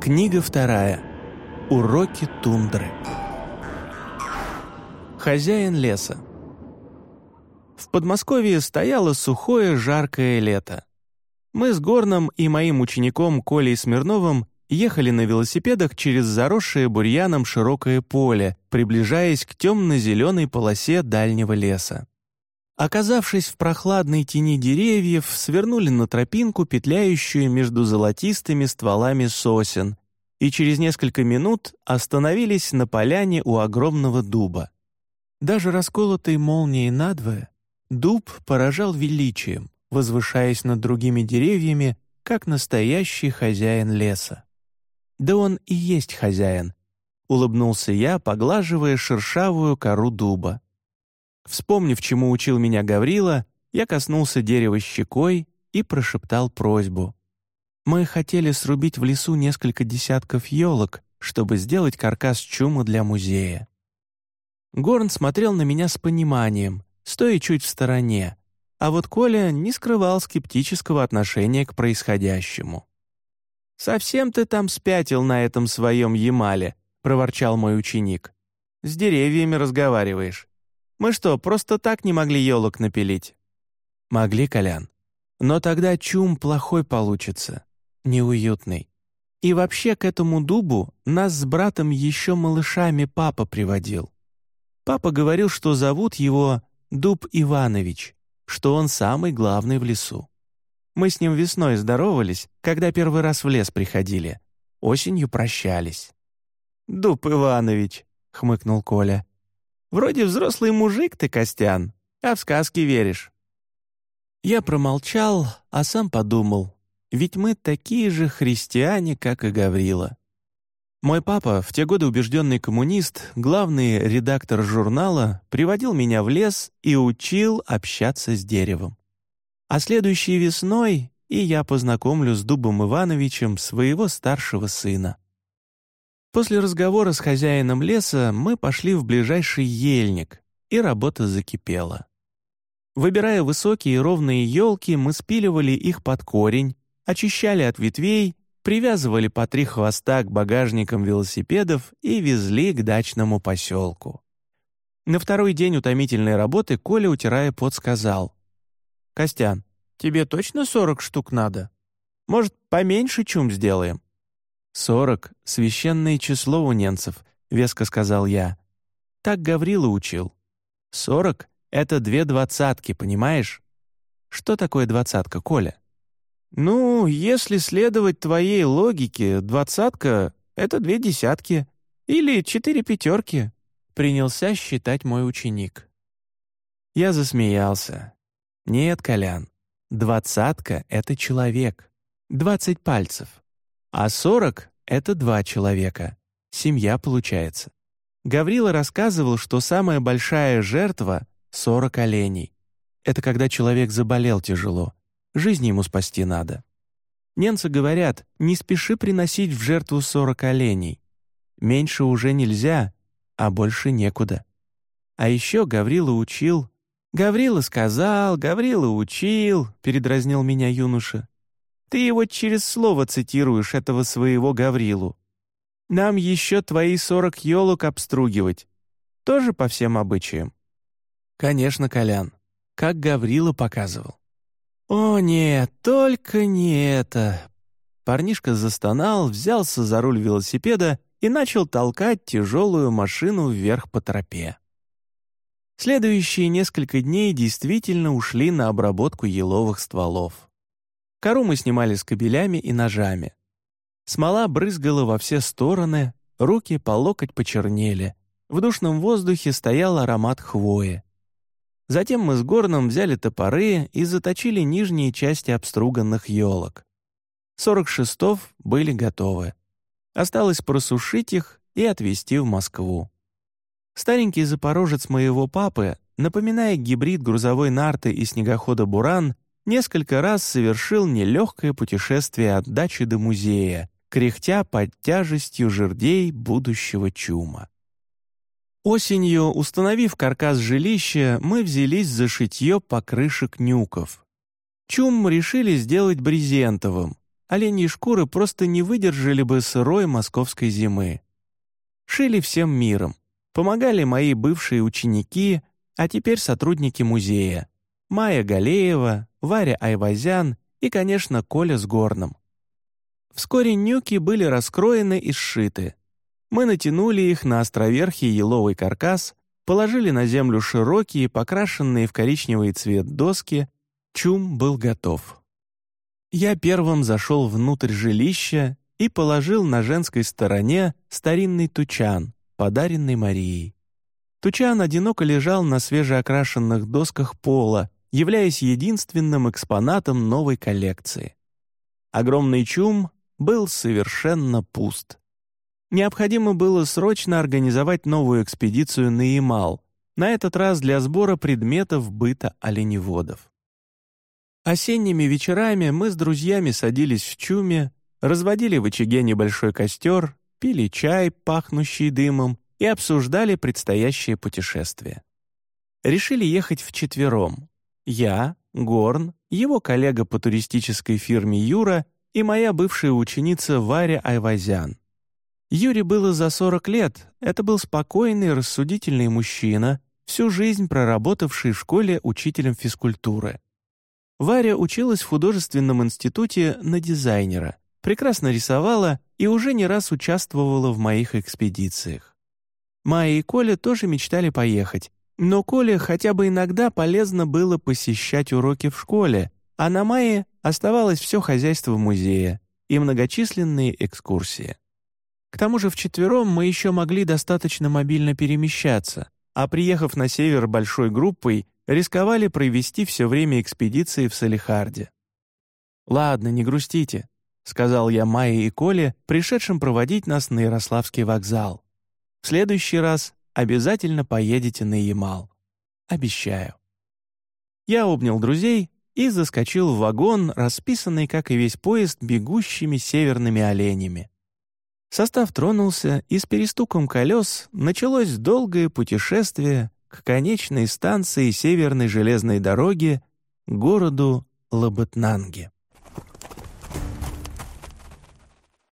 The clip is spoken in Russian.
Книга вторая. Уроки тундры. Хозяин леса. В Подмосковье стояло сухое, жаркое лето. Мы с Горном и моим учеником Колей Смирновым ехали на велосипедах через заросшее бурьяном широкое поле, приближаясь к темно-зеленой полосе дальнего леса. Оказавшись в прохладной тени деревьев, свернули на тропинку, петляющую между золотистыми стволами сосен, и через несколько минут остановились на поляне у огромного дуба. Даже расколотый молнией надвое, дуб поражал величием, возвышаясь над другими деревьями, как настоящий хозяин леса. Да он и есть хозяин, улыбнулся я, поглаживая шершавую кору дуба. Вспомнив, чему учил меня Гаврила, я коснулся дерева щекой и прошептал просьбу. Мы хотели срубить в лесу несколько десятков елок, чтобы сделать каркас чумы для музея. Горн смотрел на меня с пониманием, стоя чуть в стороне, а вот Коля не скрывал скептического отношения к происходящему. «Совсем ты там спятил на этом своем Ямале», — проворчал мой ученик. «С деревьями разговариваешь. Мы что, просто так не могли елок напилить?» «Могли, Колян. Но тогда чум плохой получится, неуютный. И вообще к этому дубу нас с братом еще малышами папа приводил. Папа говорил, что зовут его Дуб Иванович, что он самый главный в лесу. Мы с ним весной здоровались, когда первый раз в лес приходили. Осенью прощались. «Дуб Иванович», — хмыкнул Коля. Вроде взрослый мужик ты, Костян, а в сказки веришь». Я промолчал, а сам подумал, ведь мы такие же христиане, как и Гаврила. Мой папа, в те годы убежденный коммунист, главный редактор журнала, приводил меня в лес и учил общаться с деревом. А следующей весной и я познакомлю с Дубом Ивановичем своего старшего сына. После разговора с хозяином леса мы пошли в ближайший ельник, и работа закипела. Выбирая высокие ровные елки, мы спиливали их под корень, очищали от ветвей, привязывали по три хвоста к багажникам велосипедов и везли к дачному поселку. На второй день утомительной работы Коля, утирая пот, сказал. «Костян, тебе точно сорок штук надо? Может, поменьше чум сделаем?» «Сорок — священное число у ненцев», — веско сказал я. Так Гаврила учил. «Сорок — это две двадцатки, понимаешь?» «Что такое двадцатка, Коля?» «Ну, если следовать твоей логике, двадцатка — это две десятки или четыре пятерки», — принялся считать мой ученик. Я засмеялся. «Нет, Колян, двадцатка — это человек, двадцать пальцев. А 40 — это два человека. Семья получается. Гаврила рассказывал, что самая большая жертва — 40 оленей. Это когда человек заболел тяжело. Жизнь ему спасти надо. Немцы говорят, не спеши приносить в жертву 40 оленей. Меньше уже нельзя, а больше некуда. А еще Гаврила учил. «Гаврила сказал, Гаврила учил», — передразнил меня юноша. Ты его через слово цитируешь, этого своего Гаврилу. Нам еще твои сорок елок обстругивать. Тоже по всем обычаям?» «Конечно, Колян. Как Гаврила показывал». «О, нет, только не это!» Парнишка застонал, взялся за руль велосипеда и начал толкать тяжелую машину вверх по тропе. Следующие несколько дней действительно ушли на обработку еловых стволов. Кору мы снимали с кабелями и ножами. Смола брызгала во все стороны, руки по локоть почернели. В душном воздухе стоял аромат хвои. Затем мы с Горном взяли топоры и заточили нижние части обструганных елок. Сорок шестов были готовы. Осталось просушить их и отвезти в Москву. Старенький запорожец моего папы, напоминая гибрид грузовой нарты и снегохода «Буран», несколько раз совершил нелегкое путешествие от дачи до музея, кряхтя под тяжестью жердей будущего чума. Осенью, установив каркас жилища, мы взялись за шитье покрышек нюков. Чум решили сделать брезентовым, оленьи шкуры просто не выдержали бы сырой московской зимы. Шили всем миром. Помогали мои бывшие ученики, а теперь сотрудники музея. Майя Галеева, Варя Айвазян и, конечно, Коля с Горном. Вскоре нюки были раскроены и сшиты. Мы натянули их на островерхий еловый каркас, положили на землю широкие, покрашенные в коричневый цвет доски, чум был готов. Я первым зашел внутрь жилища и положил на женской стороне старинный тучан, подаренный Марией. Тучан одиноко лежал на свежеокрашенных досках пола, являясь единственным экспонатом новой коллекции. Огромный чум был совершенно пуст. Необходимо было срочно организовать новую экспедицию на Ямал, на этот раз для сбора предметов быта оленеводов. Осенними вечерами мы с друзьями садились в чуме, разводили в очаге небольшой костер, пили чай, пахнущий дымом, и обсуждали предстоящее путешествие. Решили ехать вчетвером. Я, Горн, его коллега по туристической фирме Юра и моя бывшая ученица Варя Айвазян. Юре было за 40 лет, это был спокойный, рассудительный мужчина, всю жизнь проработавший в школе учителем физкультуры. Варя училась в художественном институте на дизайнера, прекрасно рисовала и уже не раз участвовала в моих экспедициях. Майя и Коля тоже мечтали поехать, но Коле хотя бы иногда полезно было посещать уроки в школе, а на Майе оставалось все хозяйство музея и многочисленные экскурсии. К тому же вчетвером мы еще могли достаточно мобильно перемещаться, а приехав на север большой группой, рисковали провести все время экспедиции в Салихарде. «Ладно, не грустите», — сказал я Майе и Коле, пришедшим проводить нас на Ярославский вокзал. «В следующий раз обязательно поедете на Ямал. Обещаю». Я обнял друзей и заскочил в вагон, расписанный, как и весь поезд, бегущими северными оленями. Состав тронулся, и с перестуком колес началось долгое путешествие к конечной станции Северной железной дороги, городу Лабытнанге.